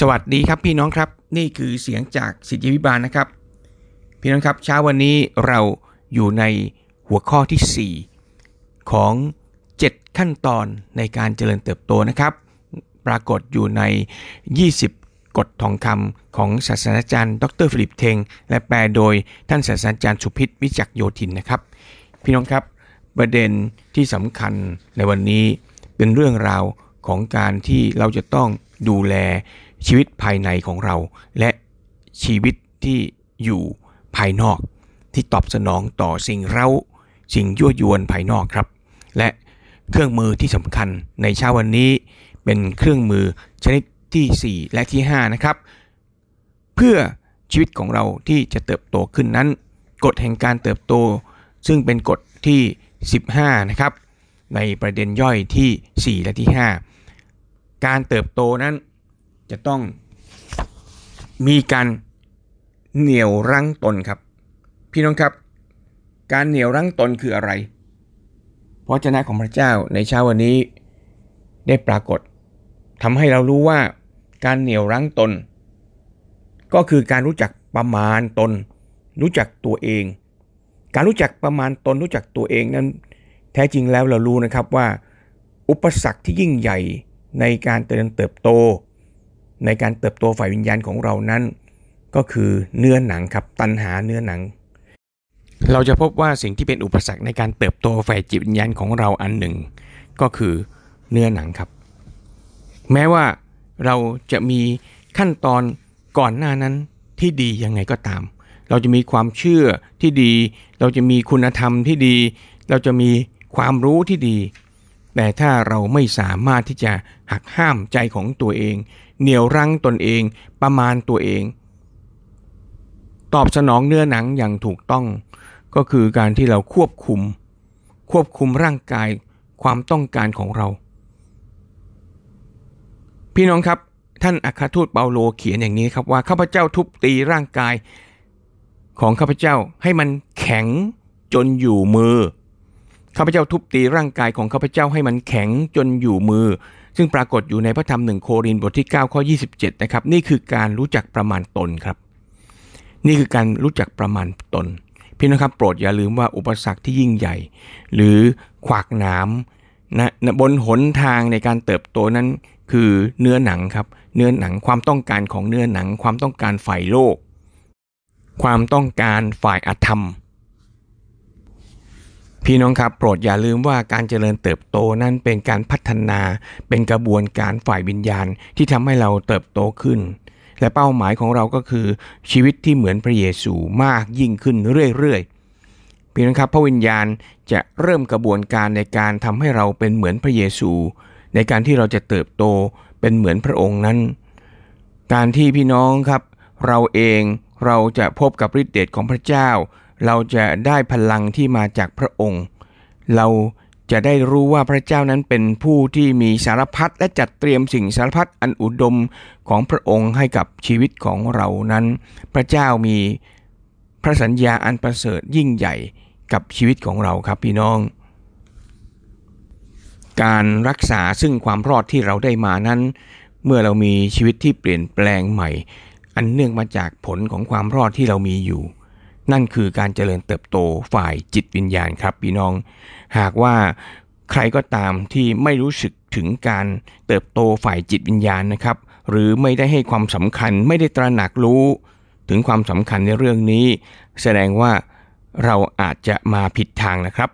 สวัสดีครับพี่น้องครับ นี่คือเสียงจากศิษยาภิบาลนะครับ พี่น้องครับเช้าวันนี้เราอยู่ในหัวข้อที่ 4 ของ 7 ขั้นตอนในการเจริญเติบโตนะครับ ปรากฏอยู่ใน 20 กฎทองคำของศาสตราจารย์ ดร.ฟิลิปเทง และแปลโดยท่านศาสตราจารย์สุพิษวิจักโยธินนะครับ พี่น้องครับประเด็นที่สำคัญในวันนี้เป็นเรื่องราวของการที่เราจะต้องดูแล ชีวิตภายในของเรา และชีวิตที่อยู่ภายนอก ที่ตอบสนองต่อสิ่งเร้า สิ่งยั่วยวนภายนอกครับ และเครื่องมือที่สำคัญในเช้าวันนี้เป็นเครื่องมือชนิดที่ 4 และที่ 5 นะครับ เพื่อชีวิตของเราที่จะเติบโตขึ้นนั้น กฎแห่งการเติบโต ซึ่งเป็นกฎที่ 15 นะครับ ในประเด็นย่อยที่ 4 และที่ 5 การเติบโตนั้น จะต้องมีการเหนี่ยวรั้งตนครับ พี่น้องครับ การเหนี่ยวรั้งตนคืออะไร พระเจ้าของพระเจ้าในเช้าวันนี้ได้ปรากฏทำให้เรารู้ว่าการเหนี่ยวรั้งตน ก็คือการรู้จักประมาณตน รู้จักตัวเอง การรู้จักประมาณตนรู้จักตัวเองนั้น แท้จริงแล้วเรารู้นะครับว่า อุปสรรคที่ยิ่งใหญ่ในการเติบเติบโต ในการเติบโตฝ่ายวิญญาณของเรานั้น ก็คือเนื้อหนังครับตัณหาเนื้อหนัง เราจะพบว่าสิ่งที่เป็นอุปสรรคในการเติบโตฝ่ายจิตวิญญาณของเราอันหนึ่ง ก็คือเนื้อหนังครับ แม้ว่าเราจะมีขั้นตอนก่อนหน้านั้นที่ดียังไงก็ตาม เราจะมีความเชื่อที่ดี เราจะมีคุณธรรมที่ดี เราจะมีความรู้ที่ดี แต่ถ้าเราไม่สามารถที่จะหักห้ามใจของตัวเอง เหนี่ยวรั้งตนเองประมาณตัวเอง ตอบสนองเนื้อหนังอย่างถูกต้อง ก็คือการที่เราควบคุม ควบคุมร่างกายความต้องการของเรา พี่น้องครับท่านอัครทูตเปาโลเขียนอย่างนี้ครับว่าข้าพเจ้าทุบตีร่างกายของข้าพเจ้าให้มันแข็งจนอยู่มือ ข้าพเจ้าทุบตีร่างกายของข้าพเจ้าให้มันแข็งจนอยู่มือ ซึ่งปรากฏอยู่ในพระธรรมหนึ่งโครินบทที่ 9 ข้อ 27 นะครับ นี่คือการรู้จักประมาณตนครับ นี่คือการรู้จักประมาณตน พี่น้องครับโปรดอย่าลืมว่าอุปสรรคที่ยิ่งใหญ่ หรือขวากหนามนะบนหนทางในการเติบโตนั้นคือเนื้อหนังครับ เนื้อหนังความต้องการของเนื้อหนัง ความต้องการฝ่ายโลก ความต้องการฝ่ายอธรรม พี่น้องครับโปรดอย่าลืมว่าการเจริญเติบโตนั้นเป็นการพัฒนา เป็นกระบวนการฝ่ายวิญญาณที่ทำให้เราเติบโตขึ้น และเป้าหมายของเราก็คือชีวิตที่เหมือนพระเยซูมากยิ่งขึ้นเรื่อยๆพี่น้องครับพระวิญญาณจะเริ่มกระบวนการในการทำให้เราเป็นเหมือนพระเยซู ในการที่เราจะเติบโตเป็นเหมือนพระองค์นั้น การที่พี่น้องครับ เราเองเราจะพบกับฤทธิเดชของพระเจ้า เราจะได้พลังที่มาจากพระองค์ เราจะได้รู้ว่าพระเจ้านั้นเป็นผู้ที่มีสารพัดและจัดเตรียมสิ่งสารพัดอันอุดมของพระองค์ให้กับชีวิตของเรานั้น พระเจ้ามีพระสัญญาอันประเสริฐยิ่งใหญ่กับชีวิตของเราครับพี่น้อง การรักษาซึ่งความรอดที่เราได้มานั้น เมื่อเรามีชีวิตที่เปลี่ยนแปลงใหม่ อันเนื่องมาจากผลของความรอดที่เรามีอยู่ นั่นคือการเจริญเติบโตฝ่ายจิตวิญญาณครับพี่น้อง หากว่าใครก็ตามที่ไม่รู้สึกถึงการเติบโตฝ่ายจิตวิญญาณนะครับ หรือไม่ได้ให้ความสำคัญไม่ได้ตระหนักรู้ ถึงความสำคัญในเรื่องนี้ แสดงว่าเราอาจจะมาผิดทางนะครับ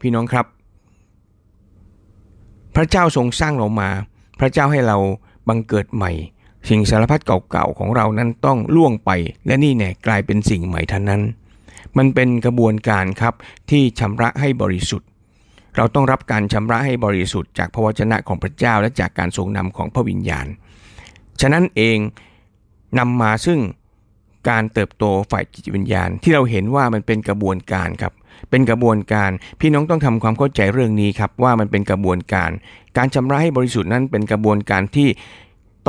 พี่น้องครับ พระเจ้าทรงสร้างเรามา พระเจ้าให้เราบังเกิดใหม่ สิ่งสารพัดเก่าๆของเรานั้นต้องล่วงไป และนี่แน่กลายเป็นสิ่งใหม่ท่านั้น มันเป็นกระบวนการครับที่ชำระให้บริสุทธิ์ เราต้องรับการชำระให้บริสุทธิ์จากพระวจนะของพระเจ้าและจากการทรงนำของพระวิญญาณ ฉะนั้นเองนำมาซึ่งการเติบโตฝ่ายจิตวิญญาณ ที่เราเห็นว่ามันเป็นกระบวนการครับ เป็นกระบวนการพี่น้องต้องทำความเข้าใจเรื่องนี้ครับว่ามันเป็นกระบวนการ การชำระให้บริสุทธิ์นั้นเป็นกระบวนการที่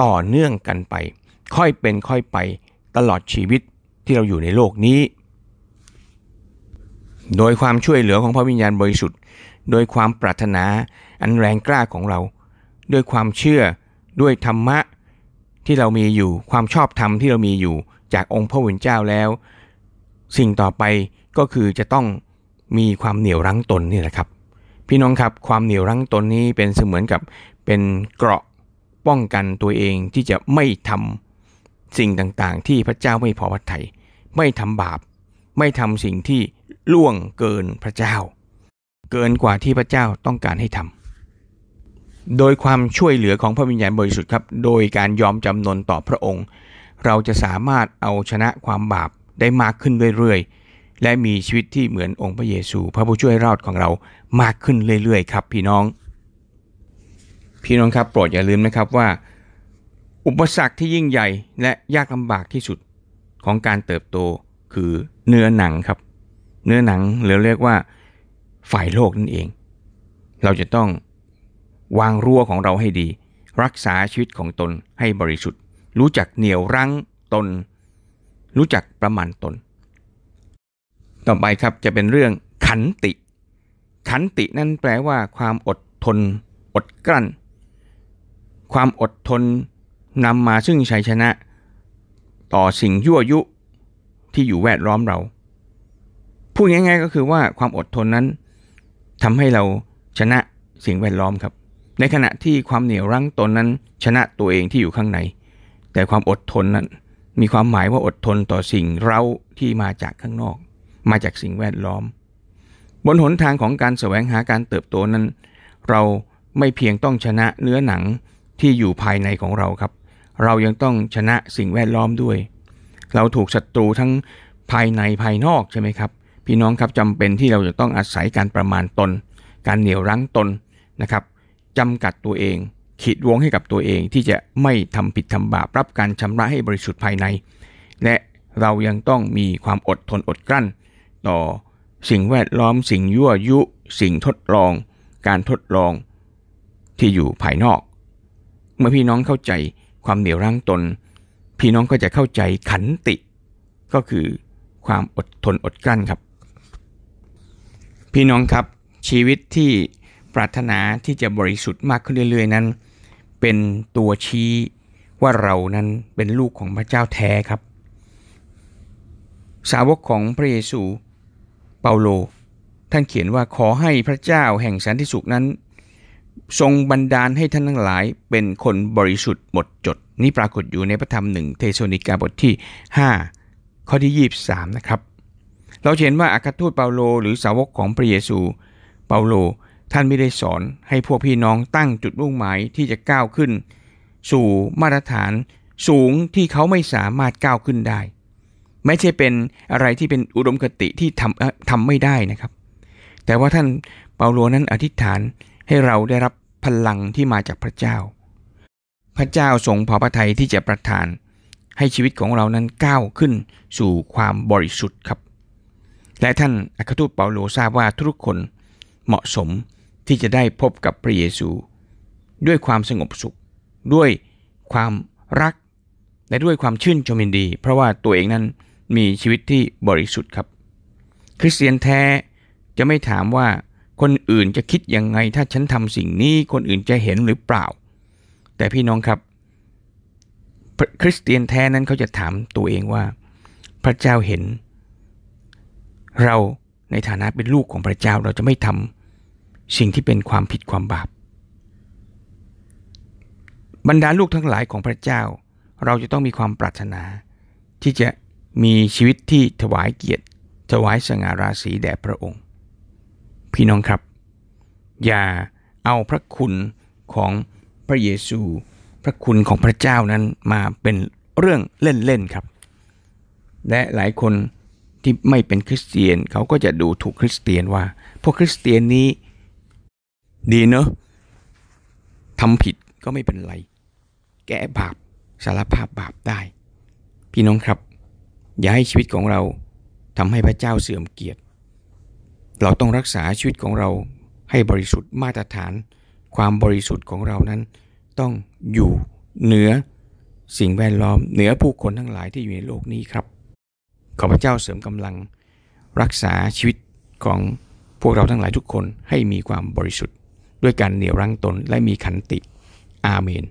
ต่อเนื่องกันไป ค่อยเป็นค่อยไปตลอดชีวิตที่เราอยู่ในโลกนี้ โดยความช่วยเหลือของพระวิญญาณบริสุทธิ์ โดยความปรารถนาอันแรงกล้าของเรา ด้วยความเชื่อด้วยธรรมะที่เรามีอยู่ความชอบธรรมที่เรามีอยู่จากองค์พระผู้เป็นเจ้าแล้ว สิ่งต่อไปก็คือจะต้องมีความเหนี่ยวรั้งตนนี่แหละครับ พี่น้องครับความเหนี่ยวรั้งตนนี้เป็นเสมือนกับเป็นเกราะ ป้องกันตัวเองที่จะไม่ทำสิ่งต่างๆ ที่พระเจ้าไม่พอพระทัยไม่ทำบาป ไม่ทำสิ่งที่ล่วงเกินพระเจ้า เกินกว่าที่พระเจ้าต้องการให้ทำโดยความช่วยเหลือของพระวิญญาณบริสุทธิ์ครับ โดยการยอมจำนนต่อพระองค์ เราจะสามารถเอาชนะความบาปได้มากขึ้นเรื่อยๆ และมีชีวิตที่เหมือนองค์พระเยซู พระผู้ช่วยรอดของเรามากขึ้นเรื่อยๆ ครับพี่น้อง พี่น้องครับโปรดอย่าลืมนะครับว่า อุปสรรคที่ยิ่งใหญ่และยากลำบากที่สุดของการเติบโตคือเนื้อหนังครับ เนื้อหนังหรือเรียกว่าฝ่ายโลกนั่นเอง เราจะต้องวางรั้วของเราให้ดี รักษาชีวิตของตนให้บริสุทธิ์ รู้จักเหนี่ยวรั้งตน รู้จักประมาณตน ต่อไปครับจะเป็นเรื่องขันติ ขันตินั่นแปลว่าความอดทน อดกลั้น ความอดทนนำมาซึ่งชัยชนะ ต่อสิ่งยั่วยุที่อยู่แวดล้อมเรา พูดง่ายๆก็คือว่าความอดทนนั้นทำให้เราชนะสิ่งแวดล้อมครับ ในขณะที่ความเหนียวรั้งตนนั้นชนะตัวเองที่อยู่ข้างใน แต่ความอดทนนั้นมีความหมายว่าอดทนต่อสิ่งเราที่มาจากข้างนอก มาจากสิ่งแวดล้อม บนหนทางของการแสวงหาการเติบโตนั้น เราไม่เพียงต้องชนะเนื้อหนัง ที่อยู่ภายในของเราครับ เรายังต้องชนะสิ่งแวดล้อมด้วย เราถูกศัตรูทั้งภายในภายนอกใช่ไหมครับ พี่น้องครับจำเป็นที่เราจะต้องอาศัยการประมาณตน การเหนี่ยวรั้งตนนะครับจำกัดตัวเอง ขีดวงให้กับตัวเองที่จะไม่ทำผิดทำบาปรับการชำระให้บริสุทธิ์ภายใน และเรายังต้องมีความอดทนอดกลั้น ต่อสิ่งแวดล้อมสิ่งยั่วยุ สิ่งทดลอง การทดลองที่อยู่ภายนอก เมื่อพี่น้องเข้าใจความเหนี่ยวรั้งตน พี่น้องก็จะเข้าใจขันติ ก็คือความอดทนอดกลั้นครับ พี่น้องครับชีวิตที่ปรารถนาที่จะบริสุทธิ์มากขึ้นเรื่อยๆ นั้น เป็นตัวชี้ว่าเรานั้นเป็นลูกของพระเจ้าแท้ครับ สาวกของพระเยซู เปาโล ท่านเขียนว่าขอให้พระเจ้าแห่งสันติสุขนั้น ทรงบันดาลให้ท่านทั้งหลายเป็นคนบริสุทธิ์หมดจด นี่ปรากฏอยู่ในพระธรรมหนึ่งเทโซนิกาบทที่ 5 ข้อที่ 23 นะครับ เราเห็นว่าอาคาทูตเปาโล หรือสาวกของพระเยซูเปาโลท่านไม่ได้สอนให้พวกพี่น้องตั้งจุดมุ่งหมายที่จะก้าวขึ้น สู่มาตรฐานสูงที่เขาไม่สามารถก้าวขึ้นได้ ไม่ใช่เป็นอะไรที่เป็นอุดมคติที่ทำทำไม่ได้นะครับ แต่ว่าท่านเปาโลนั้นอธิษฐาน ให้เราได้รับพลังที่มาจากพระเจ้า พระเจ้าทรงพอพระทัยที่จะประทาน ให้ชีวิตของเรานั้นก้าวขึ้นสู่ความบริสุทธิ์ครับ และท่านอัครทูตเปาโลทราบว่าทุกคนเหมาะสมที่จะได้พบกับพระเยซู ด้วยความสงบสุข ด้วยความรัก และด้วยความชื่นชมยินดี เพราะว่าตัวเองนั้นมีชีวิตที่บริสุทธิ์ครับ คริสเตียนแท้จะไม่ถามว่า คนอื่นจะคิดยังไงถ้าฉันทำสิ่งนี้คนอื่นจะเห็นหรือเปล่า แต่พี่น้องครับ คริสเตียนแท้นั้นเขาจะถามตัวเองว่า พระเจ้าเห็น เราในฐานะเป็นลูกของพระเจ้าเราจะไม่ทำสิ่งที่เป็นความผิดความบาป บรรดาลูกทั้งหลายของพระเจ้า เราจะต้องมีความปรารถนา ที่จะมีชีวิตที่ถวายเกียรติ ถวายสง่าราศีแด่พระองค์ พี่น้องครับ อย่าเอาพระคุณของพระเยซู พระคุณของพระเจ้านั้นมาเป็นเรื่องเล่นๆครับ และหลายคนที่ไม่เป็นคริสเตียนเขาก็จะดูถูกคริสเตียนว่า พวกคริสเตียนนี้ ดีเนอะทำผิดก็ไม่เป็นไร แก้บาปสารภาพบาปได้ พี่น้องครับ อย่าให้ชีวิตของเราทำให้พระเจ้าเสื่อมเกียรติ เราต้องรักษาชีวิตของเราให้บริสุทธิ์มาตรฐาน ความบริสุทธิ์ของเรานั้น ต้องอยู่เหนือสิ่งแวดล้อม เหนือผู้คนทั้งหลายที่อยู่ในโลกนี้ครับขอพระเจ้าเสริมกำลัง รักษาชีวิตของพวกเราทั้งหลายทุกคนให้มีความบริสุทธิ์ ด้วยการเหนี่ยวรั้งตนและมีขันติ อาเมน